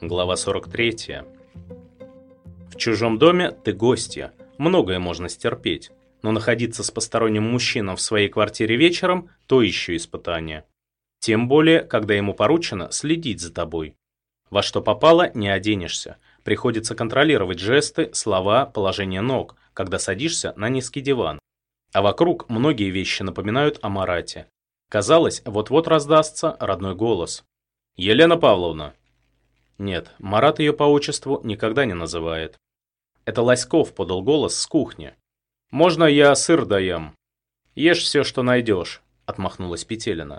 Глава 43. В чужом доме ты гостья, многое можно стерпеть, но находиться с посторонним мужчиной в своей квартире вечером – то еще испытание. Тем более, когда ему поручено следить за тобой. Во что попало, не оденешься. Приходится контролировать жесты, слова, положение ног, когда садишься на низкий диван. А вокруг многие вещи напоминают о Марате. Казалось, вот-вот раздастся родной голос. «Елена Павловна, нет, Марат ее по отчеству никогда не называет. Это Лоськов подал голос с кухни. «Можно я сыр даем?» «Ешь все, что найдешь», — отмахнулась Петелина.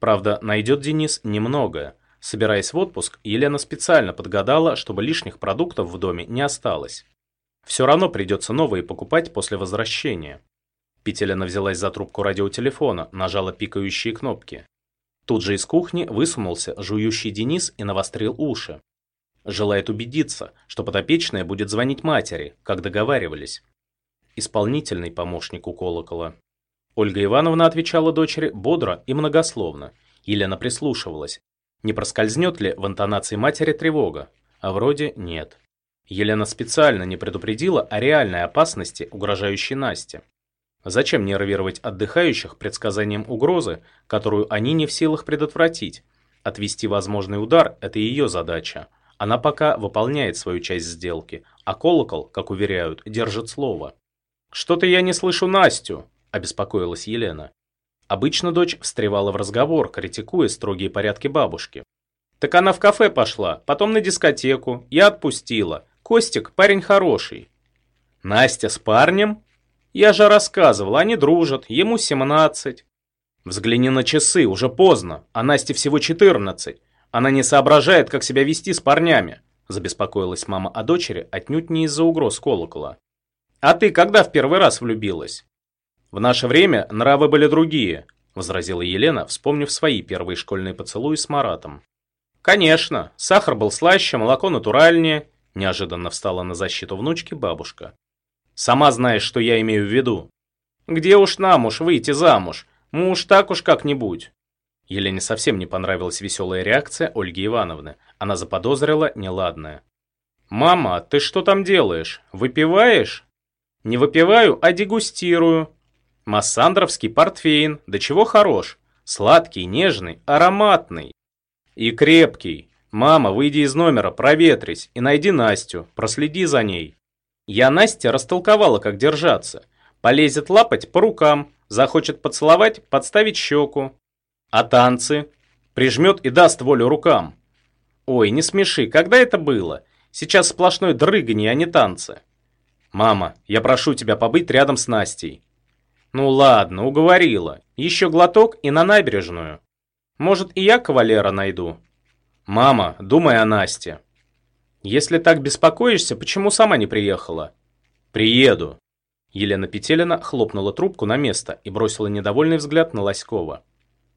Правда, найдет Денис немного. Собираясь в отпуск, Елена специально подгадала, чтобы лишних продуктов в доме не осталось. Все равно придется новые покупать после возвращения. Петелина взялась за трубку радиотелефона, нажала пикающие кнопки. Тут же из кухни высунулся жующий Денис и навострил уши. Желает убедиться, что подопечная будет звонить матери, как договаривались. Исполнительный помощник у колокола. Ольга Ивановна отвечала дочери бодро и многословно. Елена прислушивалась. Не проскользнет ли в интонации матери тревога? А вроде нет. Елена специально не предупредила о реальной опасности, угрожающей Насте. Зачем нервировать отдыхающих предсказанием угрозы, которую они не в силах предотвратить? Отвести возможный удар – это ее задача. Она пока выполняет свою часть сделки, а колокол, как уверяют, держит слово. «Что-то я не слышу Настю», – обеспокоилась Елена. Обычно дочь встревала в разговор, критикуя строгие порядки бабушки. «Так она в кафе пошла, потом на дискотеку. Я отпустила. Костик парень хороший». «Настя с парнем?» Я же рассказывал, они дружат, ему 17. Взгляни на часы, уже поздно, а Насте всего 14. Она не соображает, как себя вести с парнями. Забеспокоилась мама о дочери отнюдь не из-за угроз колокола. А ты когда в первый раз влюбилась? В наше время нравы были другие, возразила Елена, вспомнив свои первые школьные поцелуи с Маратом. Конечно, сахар был слаще, молоко натуральнее, неожиданно встала на защиту внучки бабушка. Сама знаешь, что я имею в виду. Где уж нам уж выйти замуж? Муж так уж как-нибудь. Елене совсем не понравилась веселая реакция Ольги Ивановны. Она заподозрила неладное. «Мама, ты что там делаешь? Выпиваешь?» «Не выпиваю, а дегустирую. Массандровский портфейн, да чего хорош. Сладкий, нежный, ароматный. И крепкий. Мама, выйди из номера, проветрись и найди Настю, проследи за ней». Я Насте растолковала, как держаться. Полезет лапать по рукам, захочет поцеловать, подставить щеку. А танцы? Прижмет и даст волю рукам. Ой, не смеши, когда это было? Сейчас сплошное дрыганье, а не танцы. Мама, я прошу тебя побыть рядом с Настей. Ну ладно, уговорила. Еще глоток и на набережную. Может, и я кавалера найду? Мама, думай о Насте. Если так беспокоишься, почему сама не приехала? Приеду. Елена Петелина хлопнула трубку на место и бросила недовольный взгляд на Лоськова.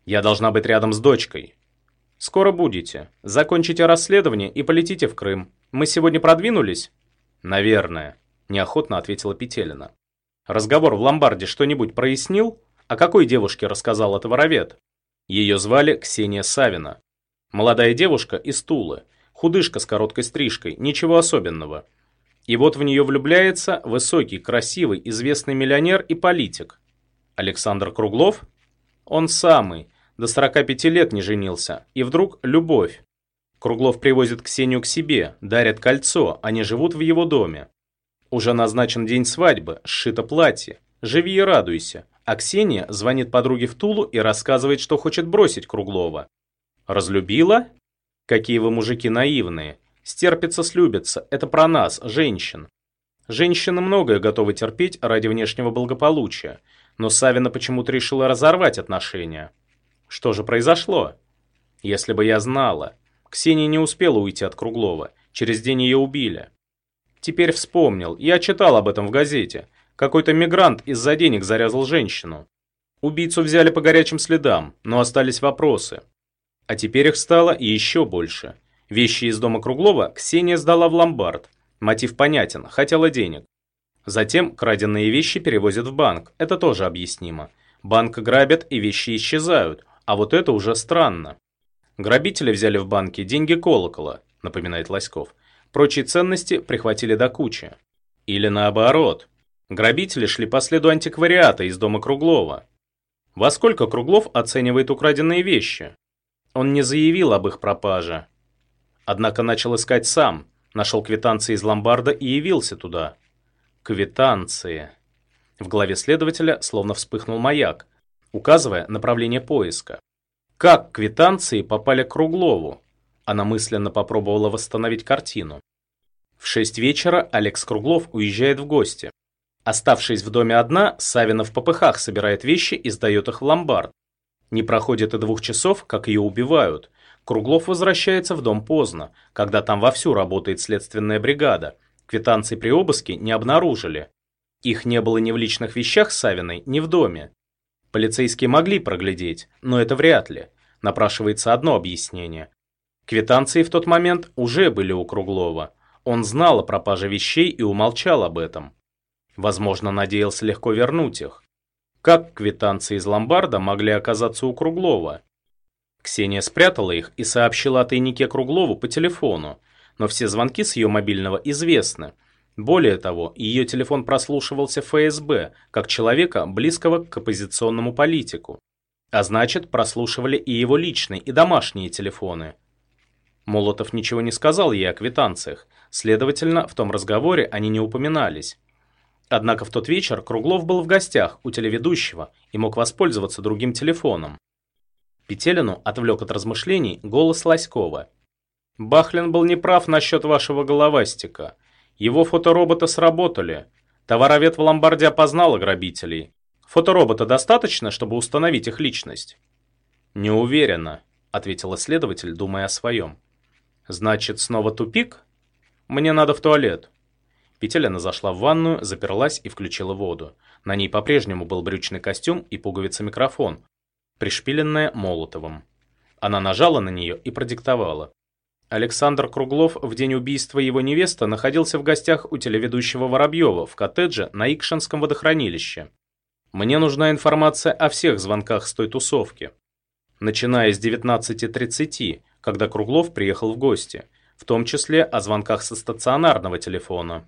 Я должна быть рядом с дочкой. Скоро будете. Закончите расследование и полетите в Крым. Мы сегодня продвинулись? Наверное, неохотно ответила Петелина. Разговор в ломбарде что-нибудь прояснил? О какой девушке рассказал это воровед? Ее звали Ксения Савина. Молодая девушка из Тулы – Худышка с короткой стрижкой, ничего особенного. И вот в нее влюбляется высокий, красивый, известный миллионер и политик. Александр Круглов? Он самый, до 45 лет не женился, и вдруг любовь. Круглов привозит Ксению к себе, дарят кольцо, они живут в его доме. Уже назначен день свадьбы, сшито платье. Живи и радуйся. А Ксения звонит подруге в Тулу и рассказывает, что хочет бросить Круглова. Разлюбила? Какие вы мужики наивные. Стерпится, слюбится. Это про нас, женщин. Женщины многое готовы терпеть ради внешнего благополучия, но Савина почему-то решила разорвать отношения. Что же произошло? Если бы я знала. Ксения не успела уйти от Круглова. Через день ее убили. Теперь вспомнил. Я читал об этом в газете. Какой-то мигрант из-за денег зарезал женщину. Убийцу взяли по горячим следам, но остались вопросы. А теперь их стало еще больше. Вещи из дома Круглова Ксения сдала в ломбард. Мотив понятен, хотела денег. Затем краденные вещи перевозят в банк. Это тоже объяснимо. Банк грабят и вещи исчезают. А вот это уже странно. Грабители взяли в банке деньги колокола, напоминает Лоськов. Прочие ценности прихватили до кучи. Или наоборот. Грабители шли по следу антиквариата из дома Круглова. Во сколько Круглов оценивает украденные вещи? Он не заявил об их пропаже. Однако начал искать сам, нашел квитанции из ломбарда и явился туда. Квитанции. В голове следователя словно вспыхнул маяк, указывая направление поиска. Как квитанции попали к Круглову? Она мысленно попробовала восстановить картину. В шесть вечера Алекс Круглов уезжает в гости. Оставшись в доме одна, Савина в попыхах собирает вещи и сдает их в ломбард. Не проходит и двух часов, как ее убивают. Круглов возвращается в дом поздно, когда там вовсю работает следственная бригада. Квитанции при обыске не обнаружили. Их не было ни в личных вещах Савиной, ни в доме. Полицейские могли проглядеть, но это вряд ли. Напрашивается одно объяснение. Квитанции в тот момент уже были у Круглова. Он знал о пропаже вещей и умолчал об этом. Возможно, надеялся легко вернуть их. Как квитанции из ломбарда могли оказаться у Круглова? Ксения спрятала их и сообщила о тайнике Круглову по телефону, но все звонки с ее мобильного известны. Более того, ее телефон прослушивался ФСБ, как человека, близкого к оппозиционному политику. А значит, прослушивали и его личные, и домашние телефоны. Молотов ничего не сказал ей о квитанциях, следовательно, в том разговоре они не упоминались. Однако в тот вечер Круглов был в гостях у телеведущего и мог воспользоваться другим телефоном. Петелину отвлек от размышлений голос Лоськова. «Бахлин был неправ насчет вашего головастика. Его фотороботы сработали. Товаровед в ломбарде опознал грабителей. Фоторобота достаточно, чтобы установить их личность?» «Не уверена», — ответил исследователь, думая о своем. «Значит, снова тупик? Мне надо в туалет». Петелина зашла в ванную, заперлась и включила воду. На ней по-прежнему был брючный костюм и пуговица-микрофон, пришпиленная Молотовым. Она нажала на нее и продиктовала. Александр Круглов в день убийства его невесты находился в гостях у телеведущего Воробьева в коттедже на Икшинском водохранилище. Мне нужна информация о всех звонках с той тусовки. Начиная с 19.30, когда Круглов приехал в гости, в том числе о звонках со стационарного телефона.